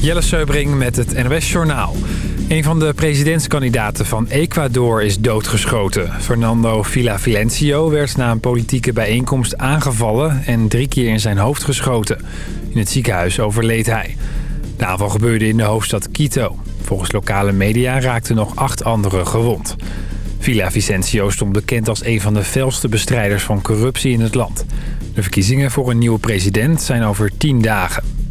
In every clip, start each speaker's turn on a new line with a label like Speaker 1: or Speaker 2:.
Speaker 1: Jelle Seubring met het NOS Journaal. Een van de presidentskandidaten van Ecuador is doodgeschoten. Fernando Villavicencio werd na een politieke bijeenkomst aangevallen... en drie keer in zijn hoofd geschoten. In het ziekenhuis overleed hij. De aanval gebeurde in de hoofdstad Quito. Volgens lokale media raakten nog acht anderen gewond. Villavicencio stond bekend als een van de felste bestrijders van corruptie in het land. De verkiezingen voor een nieuwe president zijn over tien dagen.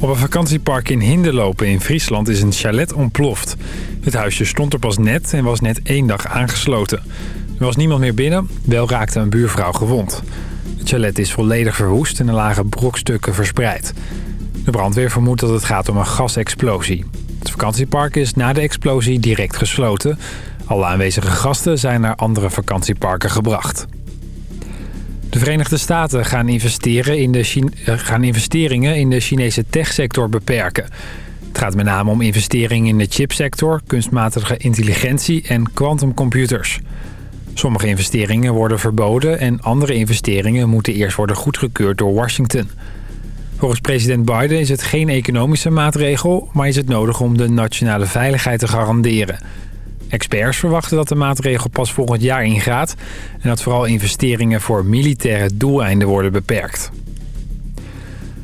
Speaker 1: Op een vakantiepark in Hinderlopen in Friesland is een chalet ontploft. Het huisje stond er pas net en was net één dag aangesloten. Er was niemand meer binnen, wel raakte een buurvrouw gewond. Het chalet is volledig verwoest en er lagen brokstukken verspreid. De brandweer vermoedt dat het gaat om een gasexplosie. Het vakantiepark is na de explosie direct gesloten. Alle aanwezige gasten zijn naar andere vakantieparken gebracht. De Verenigde Staten gaan, investeren in de eh, gaan investeringen in de Chinese techsector beperken. Het gaat met name om investeringen in de chipsector, kunstmatige intelligentie en quantumcomputers. Sommige investeringen worden verboden en andere investeringen moeten eerst worden goedgekeurd door Washington. Volgens president Biden is het geen economische maatregel, maar is het nodig om de nationale veiligheid te garanderen. Experts verwachten dat de maatregel pas volgend jaar ingaat... en dat vooral investeringen voor militaire doeleinden worden beperkt.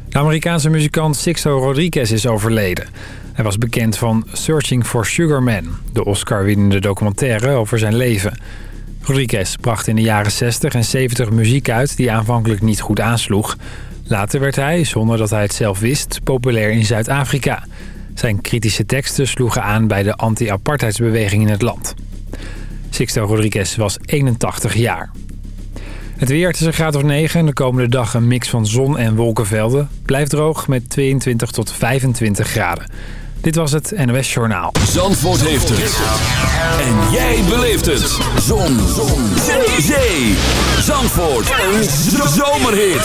Speaker 1: De Amerikaanse muzikant Sixto Rodriguez is overleden. Hij was bekend van Searching for Sugar Man... de Oscar-winnende documentaire over zijn leven. Rodriguez bracht in de jaren 60 en 70 muziek uit die aanvankelijk niet goed aansloeg. Later werd hij, zonder dat hij het zelf wist, populair in Zuid-Afrika... Zijn kritische teksten sloegen aan bij de anti-apartheidsbeweging in het land. Sixto Rodriguez was 81 jaar. Het weer, is een graad of 9 en de komende dag een mix van zon en wolkenvelden. Blijft droog met 22 tot 25 graden. Dit was het NOS Journaal.
Speaker 2: Zandvoort heeft het. En jij beleeft het. Zon. zon. Zee. Zee. Zandvoort. Een zomerhit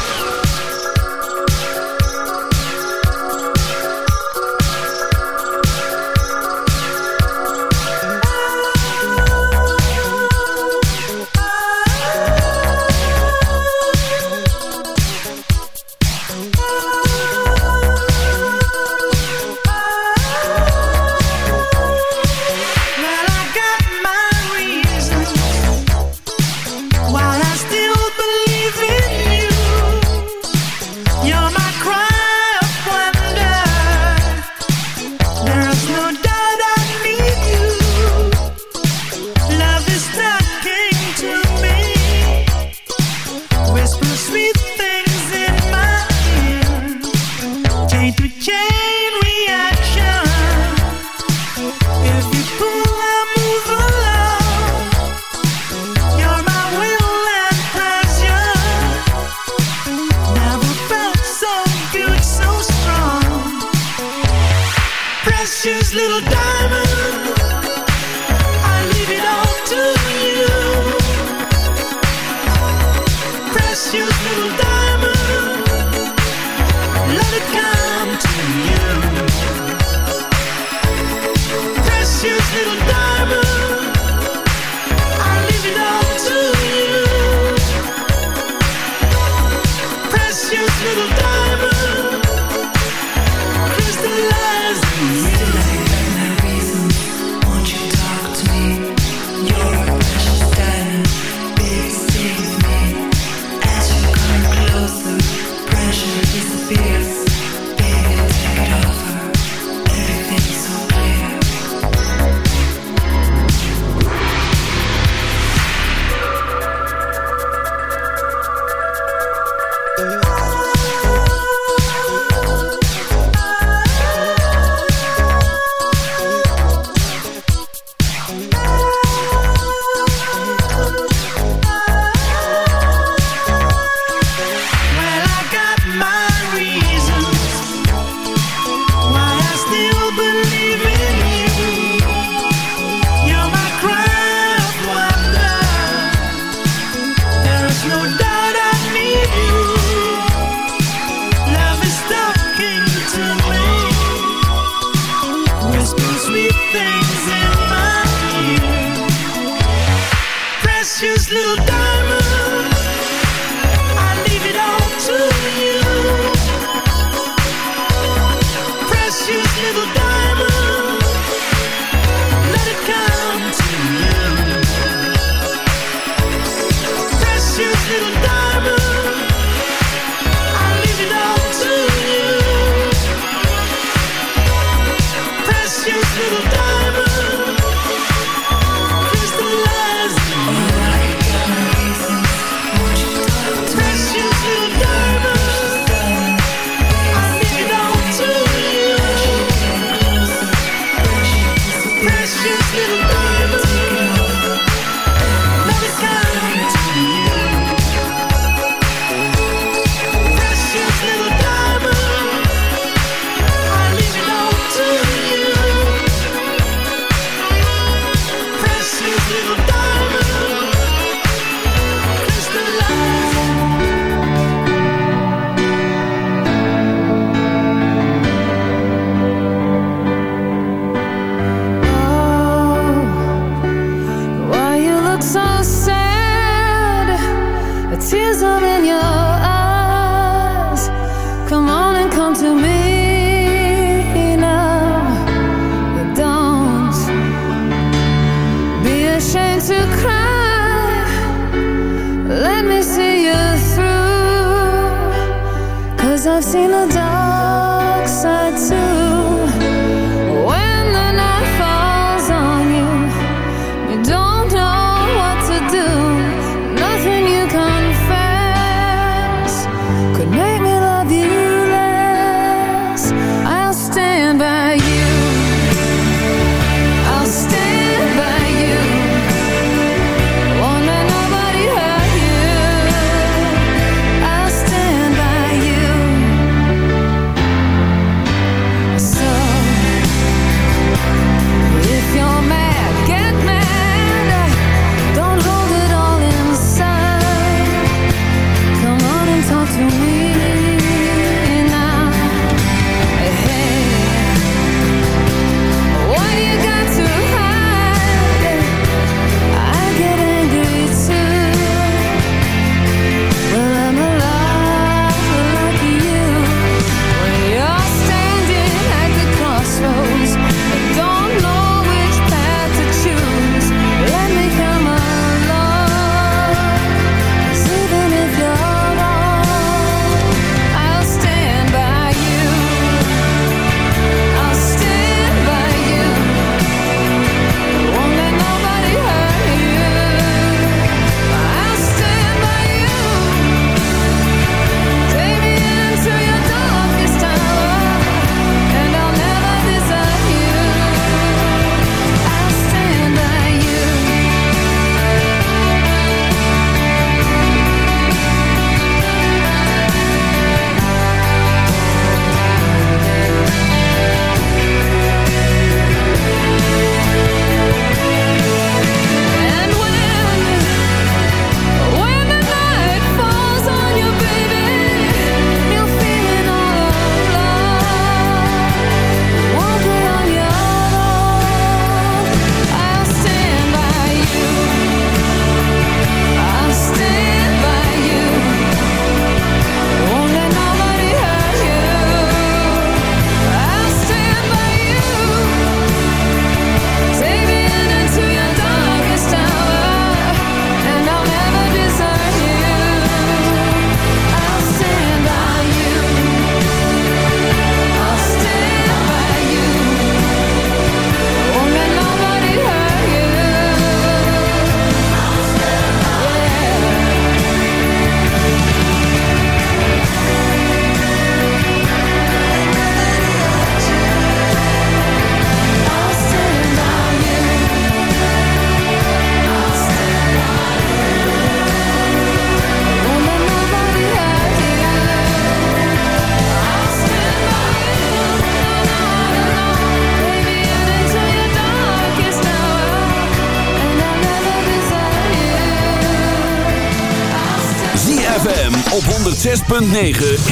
Speaker 3: op
Speaker 4: 106.9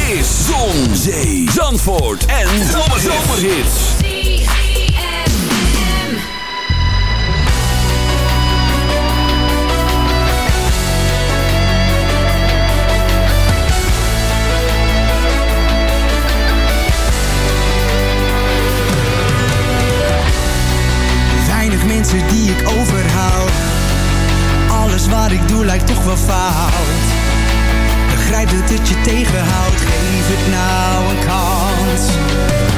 Speaker 4: is Zon, Zee, Zandvoort en Zomerhits.
Speaker 3: Weinig mensen die ik overhaal. Alles wat ik doe lijkt toch wel fout tijd dat het je tegenhoudt, geef het nou een
Speaker 4: kans.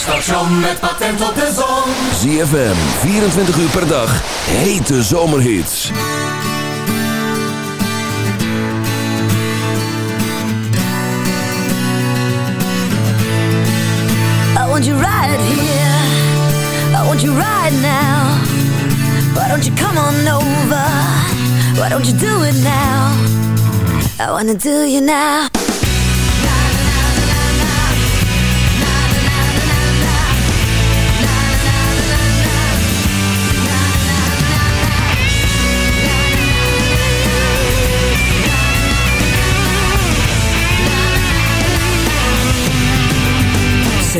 Speaker 4: Station met patent op de zon.
Speaker 2: ZFM, 24 uur per dag. Hete zomerhits.
Speaker 5: I want you right here. I want you right now. Why don't you come on over? Why don't you do it now? I wanna do you now.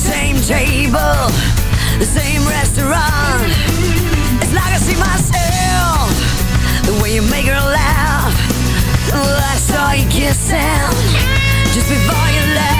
Speaker 5: same table, the same restaurant. It's like I see myself, the way you make her laugh. Oh, I saw you kissing just before you left.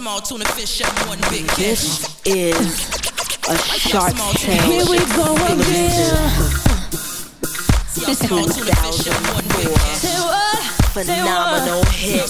Speaker 6: Small tuna fish and one big catch.
Speaker 7: This is a shark tale.
Speaker 6: Here we go again. Y'all small tuna fish
Speaker 7: 2004
Speaker 6: and one big catch.
Speaker 7: phenomenal hit.
Speaker 6: Y'all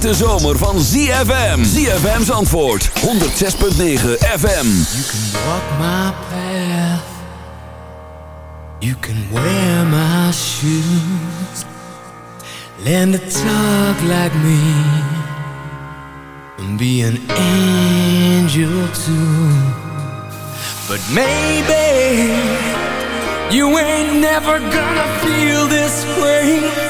Speaker 4: hete zomer van ZFM. ZFM antwoord 106.9 FM.
Speaker 8: You can walk my path. You can wear my shoes. Learn to talk like me. And be an angel too. But maybe you ain't never gonna feel this way.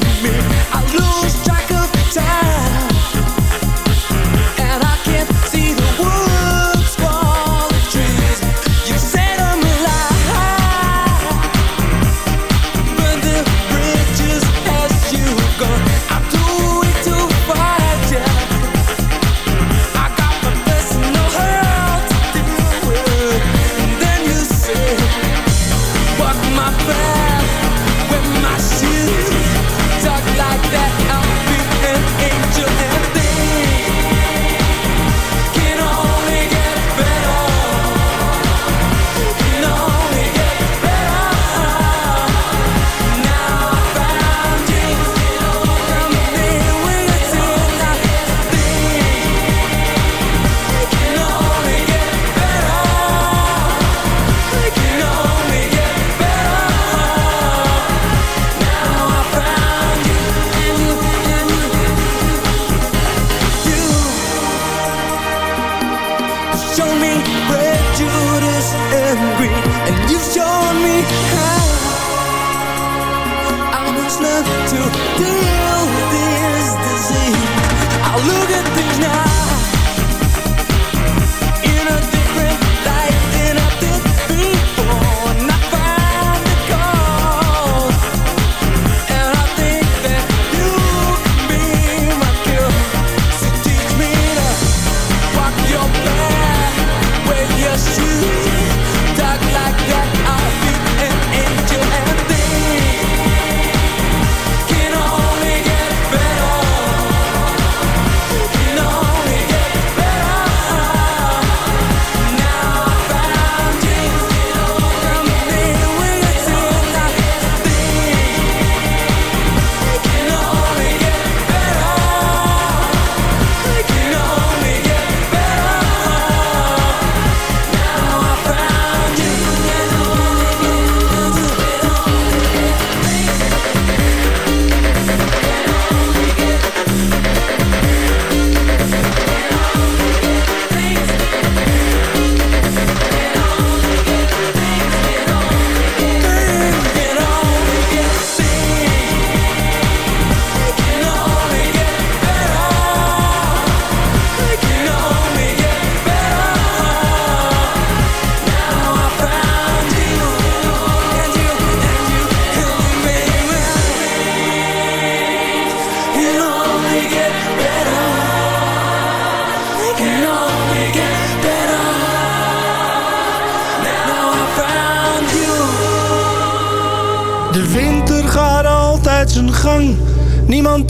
Speaker 8: me. I lose track of time.